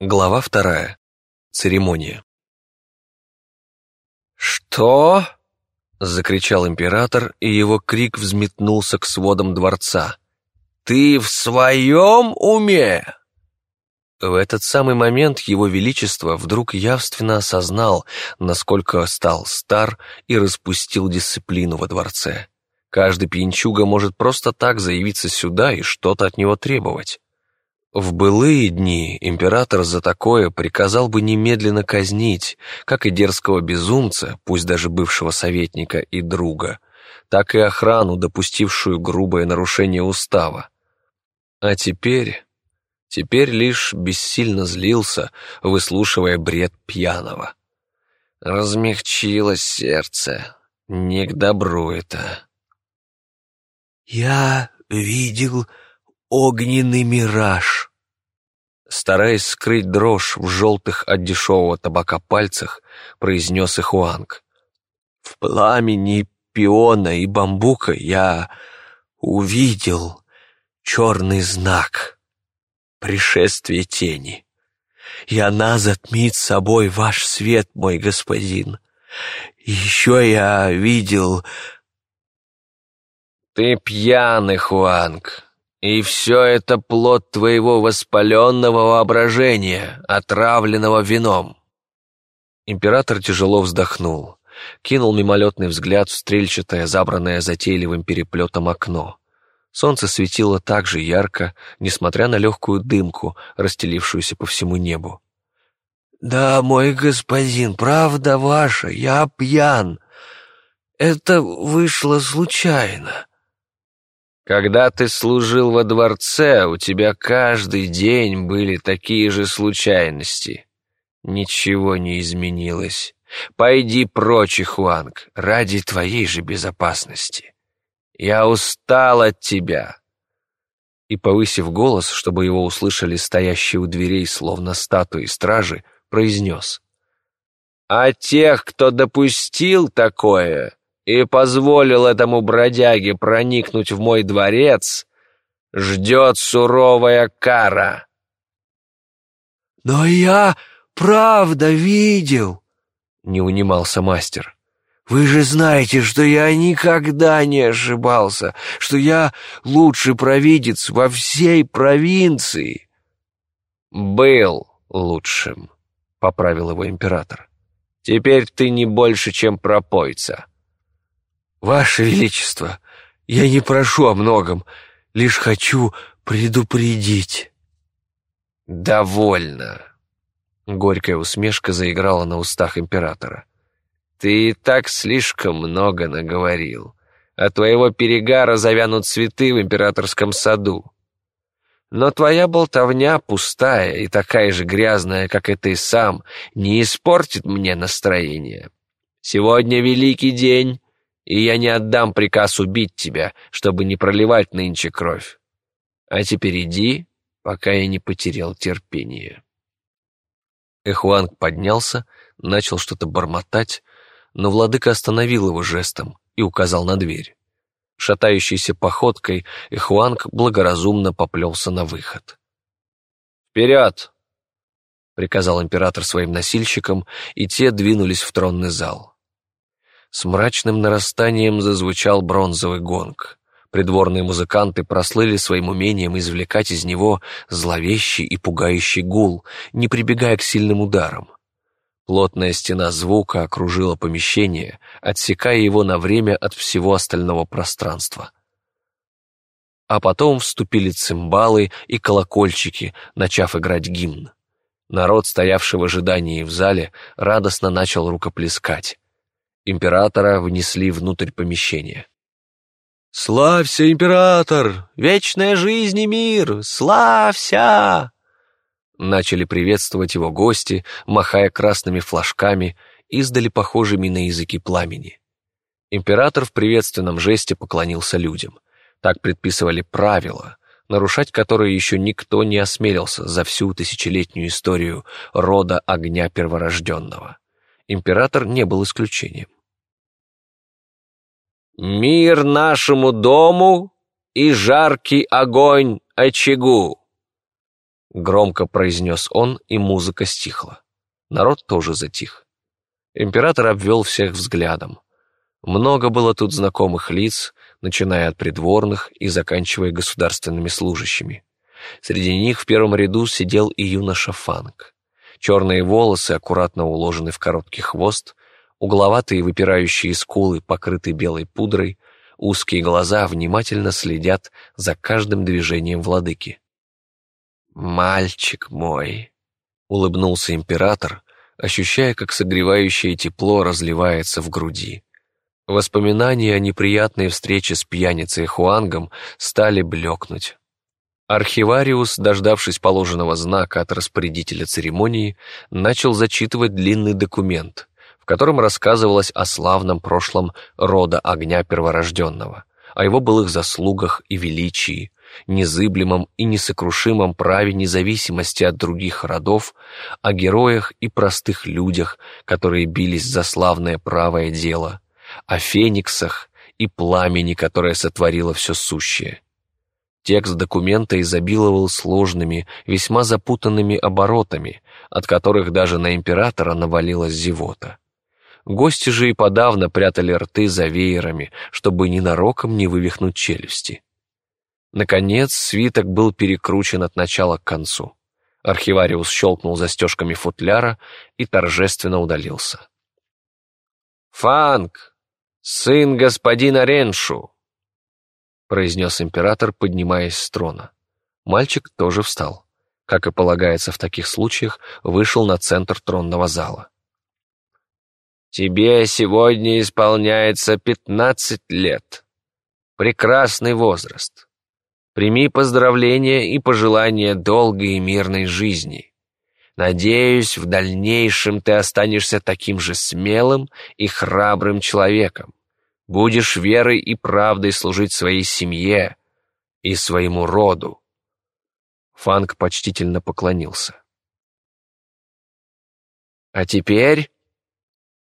Глава вторая. Церемония. «Что?» — закричал император, и его крик взметнулся к сводам дворца. «Ты в своем уме?» В этот самый момент его величество вдруг явственно осознал, насколько стал стар и распустил дисциплину во дворце. Каждый пьянчуга может просто так заявиться сюда и что-то от него требовать. В былые дни император за такое приказал бы немедленно казнить, как и дерзкого безумца, пусть даже бывшего советника и друга, так и охрану, допустившую грубое нарушение устава. А теперь... Теперь лишь бессильно злился, выслушивая бред пьяного. Размягчилось сердце. Не к добру это. «Я видел огненный мираж», Стараясь скрыть дрожь в желтых от дешевого табака пальцах, произнес Ихуанг. «В пламени пиона и бамбука я увидел черный знак, пришествие тени. И она затмит собой ваш свет, мой господин. Еще я видел...» «Ты пьяный, Хуанг», и все это плод твоего воспаленного воображения, отравленного вином. Император тяжело вздохнул, кинул мимолетный взгляд в стрельчатое, забранное затейливым переплетом окно. Солнце светило так же ярко, несмотря на легкую дымку, расстелившуюся по всему небу. «Да, мой господин, правда ваша, я пьян. Это вышло случайно». Когда ты служил во дворце, у тебя каждый день были такие же случайности. Ничего не изменилось. Пойди прочь, Хуанг, ради твоей же безопасности. Я устал от тебя. И, повысив голос, чтобы его услышали стоящие у дверей, словно статуи стражи, произнес. «А тех, кто допустил такое, и позволил этому бродяге проникнуть в мой дворец, ждет суровая кара. «Но я правда видел», — не унимался мастер. «Вы же знаете, что я никогда не ошибался, что я лучший провидец во всей провинции». «Был лучшим», — поправил его император. «Теперь ты не больше, чем пропойца». «Ваше Величество, я не прошу о многом, лишь хочу предупредить». «Довольно!» Горькая усмешка заиграла на устах императора. «Ты и так слишком много наговорил. От твоего перегара завянут цветы в императорском саду. Но твоя болтовня пустая и такая же грязная, как и ты сам, не испортит мне настроение. Сегодня великий день, и я не отдам приказ убить тебя, чтобы не проливать нынче кровь. А теперь иди, пока я не потерял терпение». Эхуанг поднялся, начал что-то бормотать, но владыка остановил его жестом и указал на дверь. Шатающейся походкой Эхуанг благоразумно поплелся на выход. «Вперед!» — приказал император своим носильщикам, и те двинулись в тронный зал. С мрачным нарастанием зазвучал бронзовый гонг. Придворные музыканты прослыли своим умением извлекать из него зловещий и пугающий гул, не прибегая к сильным ударам. Плотная стена звука окружила помещение, отсекая его на время от всего остального пространства. А потом вступили цимбалы и колокольчики, начав играть гимн. Народ, стоявший в ожидании в зале, радостно начал рукоплескать. Императора внесли внутрь помещения. «Славься, император! Вечная жизнь и мир! Славься!» Начали приветствовать его гости, махая красными флажками, издали похожими на языки пламени. Император в приветственном жесте поклонился людям. Так предписывали правила, нарушать которые еще никто не осмелился за всю тысячелетнюю историю рода огня перворожденного. Император не был исключением. Мир нашему дому и жаркий огонь очагу. Громко произнес он, и музыка стихла. Народ тоже затих. Император обвел всех взглядом. Много было тут знакомых лиц, начиная от придворных и заканчивая государственными служащими. Среди них в первом ряду сидел и юноша Фанк. Черные волосы аккуратно уложены в короткий хвост, угловатые выпирающие скулы покрыты белой пудрой, узкие глаза внимательно следят за каждым движением владыки. «Мальчик мой!» — улыбнулся император, ощущая, как согревающее тепло разливается в груди. Воспоминания о неприятной встрече с пьяницей Хуангом стали блекнуть. Архивариус, дождавшись положенного знака от распорядителя церемонии, начал зачитывать длинный документ, в котором рассказывалось о славном прошлом рода огня перворожденного, о его былых заслугах и величии, незыблемом и несокрушимом праве независимости от других родов, о героях и простых людях, которые бились за славное правое дело, о фениксах и пламени, которое сотворило все сущее. Текст документа изобиловал сложными, весьма запутанными оборотами, от которых даже на императора навалилась зевота. Гости же и подавно прятали рты за веерами, чтобы ненароком не вывихнуть челюсти. Наконец, свиток был перекручен от начала к концу. Архивариус щелкнул застежками футляра и торжественно удалился. «Фанк, сын господина Реншу!» произнес император, поднимаясь с трона. Мальчик тоже встал. Как и полагается в таких случаях, вышел на центр тронного зала. «Тебе сегодня исполняется пятнадцать лет. Прекрасный возраст. Прими поздравления и пожелания долгой и мирной жизни. Надеюсь, в дальнейшем ты останешься таким же смелым и храбрым человеком. Будешь верой и правдой служить своей семье и своему роду. Фанк почтительно поклонился. А теперь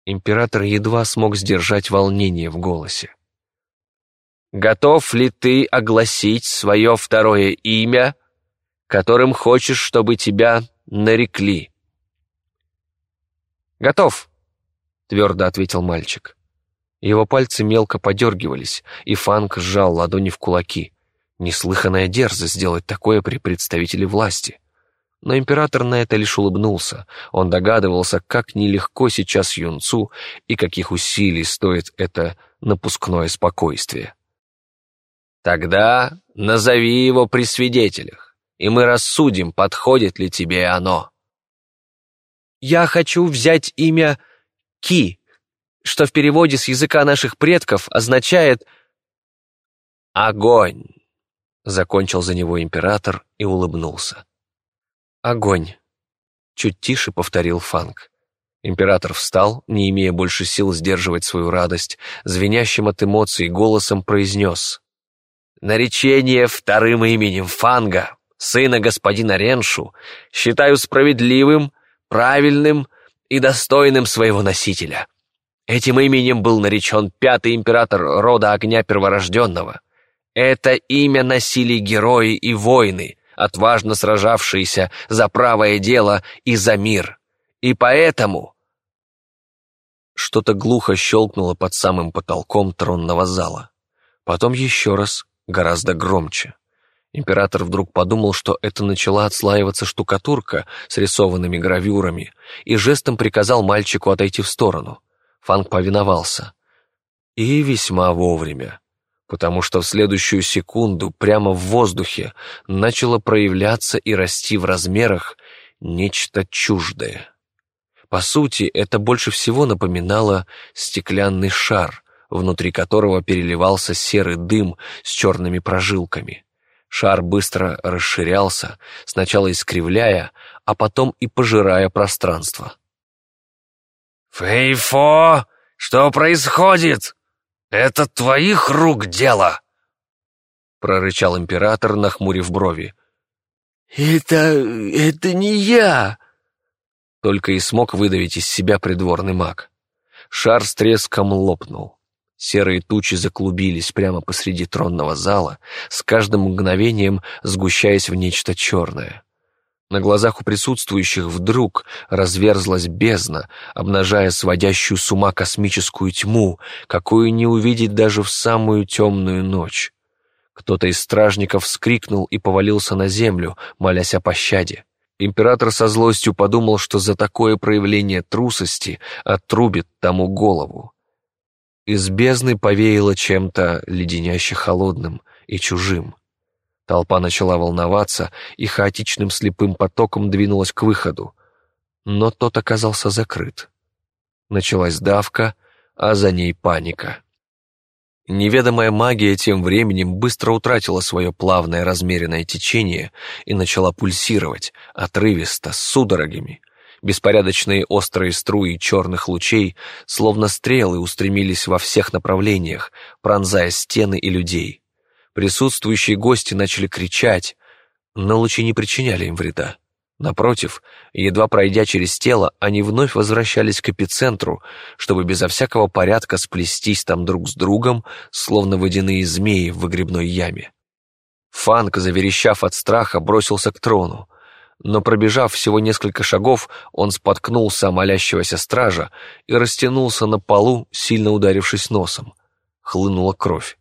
Император едва смог сдержать волнение в голосе. «Готов ли ты огласить свое второе имя, которым хочешь, чтобы тебя нарекли?» «Готов», — твердо ответил мальчик. Его пальцы мелко подергивались, и Фанк сжал ладони в кулаки. Неслыханная дерзость сделать такое при представителе власти. Но император на это лишь улыбнулся. Он догадывался, как нелегко сейчас юнцу и каких усилий стоит это напускное спокойствие. «Тогда назови его при свидетелях, и мы рассудим, подходит ли тебе оно». «Я хочу взять имя Ки, что в переводе с языка наших предков означает «огонь», — закончил за него император и улыбнулся. «Огонь!» Чуть тише повторил Фанк. Император встал, не имея больше сил сдерживать свою радость, звенящим от эмоций голосом произнес. «Наречение вторым именем Фанга, сына господина Реншу, считаю справедливым, правильным и достойным своего носителя. Этим именем был наречен пятый император рода огня перворожденного. Это имя носили герои и воины, отважно сражавшиеся за правое дело и за мир. И поэтому... Что-то глухо щелкнуло под самым потолком тронного зала. Потом еще раз, гораздо громче. Император вдруг подумал, что это начала отслаиваться штукатурка с рисованными гравюрами, и жестом приказал мальчику отойти в сторону. Фанк повиновался. И весьма вовремя потому что в следующую секунду прямо в воздухе начало проявляться и расти в размерах нечто чуждое. По сути, это больше всего напоминало стеклянный шар, внутри которого переливался серый дым с черными прожилками. Шар быстро расширялся, сначала искривляя, а потом и пожирая пространство. «Фейфо, что происходит?» «Это твоих рук дело!» прорычал император, нахмурив брови. «Это... это не я!» Только и смог выдавить из себя придворный маг. Шар с треском лопнул. Серые тучи заклубились прямо посреди тронного зала, с каждым мгновением сгущаясь в нечто черное. На глазах у присутствующих вдруг разверзлась бездна, обнажая сводящую с ума космическую тьму, какую не увидеть даже в самую темную ночь. Кто-то из стражников вскрикнул и повалился на землю, молясь о пощаде. Император со злостью подумал, что за такое проявление трусости отрубит тому голову. Из бездны повеяло чем-то леденяще холодным и чужим. Толпа начала волноваться и хаотичным слепым потоком двинулась к выходу, но тот оказался закрыт. Началась давка, а за ней паника. Неведомая магия тем временем быстро утратила свое плавное размеренное течение и начала пульсировать, отрывисто, с судорогами. Беспорядочные острые струи черных лучей, словно стрелы, устремились во всех направлениях, пронзая стены и людей. Присутствующие гости начали кричать, но лучи не причиняли им вреда. Напротив, едва пройдя через тело, они вновь возвращались к эпицентру, чтобы безо всякого порядка сплестись там друг с другом, словно водяные змеи в выгребной яме. Фанк, заверещав от страха, бросился к трону, но пробежав всего несколько шагов, он споткнулся о молящегося стража и растянулся на полу, сильно ударившись носом. Хлынула кровь.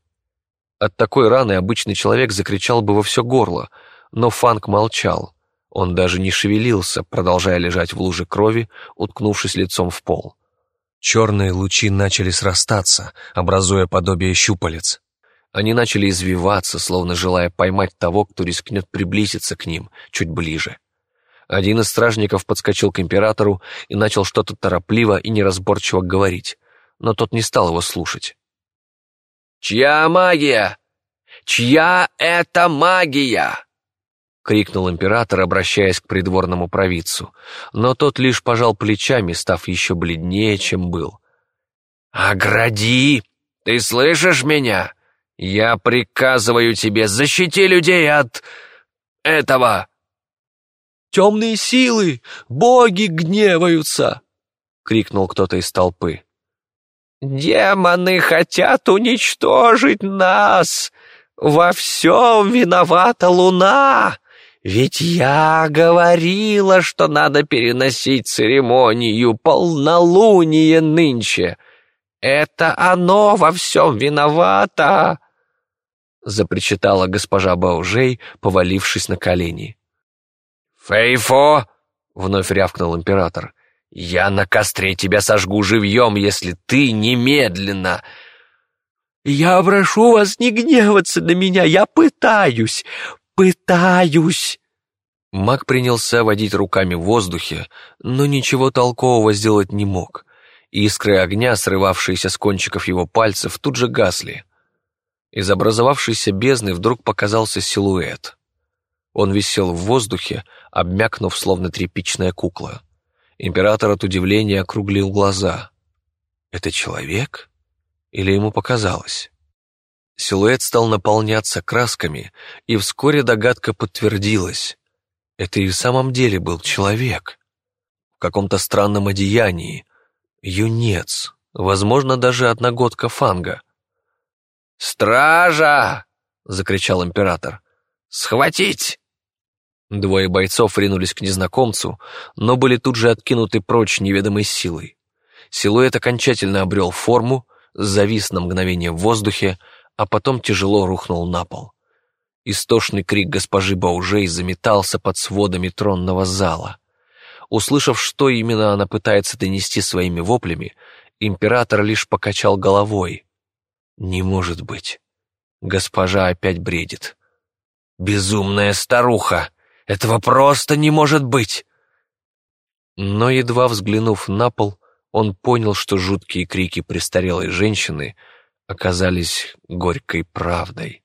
От такой раны обычный человек закричал бы во все горло, но Фанк молчал — он даже не шевелился, продолжая лежать в луже крови, уткнувшись лицом в пол. Черные лучи начали срастаться, образуя подобие щупалец. Они начали извиваться, словно желая поймать того, кто рискнет приблизиться к ним чуть ближе. Один из стражников подскочил к императору и начал что-то торопливо и неразборчиво говорить, но тот не стал его слушать. «Чья магия? Чья это магия?» — крикнул император, обращаясь к придворному провидцу, но тот лишь пожал плечами, став еще бледнее, чем был. «Огради! Ты слышишь меня? Я приказываю тебе, защити людей от... этого!» «Темные силы! Боги гневаются!» — крикнул кто-то из толпы. «Демоны хотят уничтожить нас! Во всем виновата луна!» Ведь я говорила, что надо переносить церемонию полнолуния нынче. Это оно во всем виновато!» запричитала госпожа Баужей, повалившись на колени. «Фейфо!» — вновь рявкнул император. «Я на костре тебя сожгу живьем, если ты немедленно...» «Я прошу вас не гневаться на меня, я пытаюсь, пытаюсь!» Маг принялся водить руками в воздухе, но ничего толкового сделать не мог. Искры огня, срывавшиеся с кончиков его пальцев, тут же гасли. Из образовавшейся бездны вдруг показался силуэт. Он висел в воздухе, обмякнув, словно тряпичная кукла. Император от удивления округлил глаза. «Это человек? Или ему показалось?» Силуэт стал наполняться красками, и вскоре догадка подтвердилась. Это и в самом деле был человек. В каком-то странном одеянии. Юнец. Возможно, даже одногодка фанга. «Стража!» — закричал император. «Схватить!» Двое бойцов ринулись к незнакомцу, но были тут же откинуты прочь неведомой силой. Силуэт окончательно обрел форму, завис на мгновение в воздухе, а потом тяжело рухнул на пол. Истошный крик госпожи Баужей заметался под сводами тронного зала. Услышав, что именно она пытается донести своими воплями, император лишь покачал головой. «Не может быть. Госпожа опять бредит. Безумная старуха! Этого просто не может быть!» Но, едва взглянув на пол, он понял, что жуткие крики престарелой женщины — оказались горькой правдой.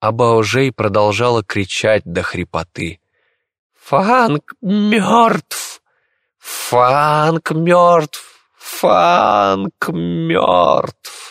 А Баожей продолжала кричать до хрипоты. «Фанк мертв! Фанк мертв! Фанк мертв!»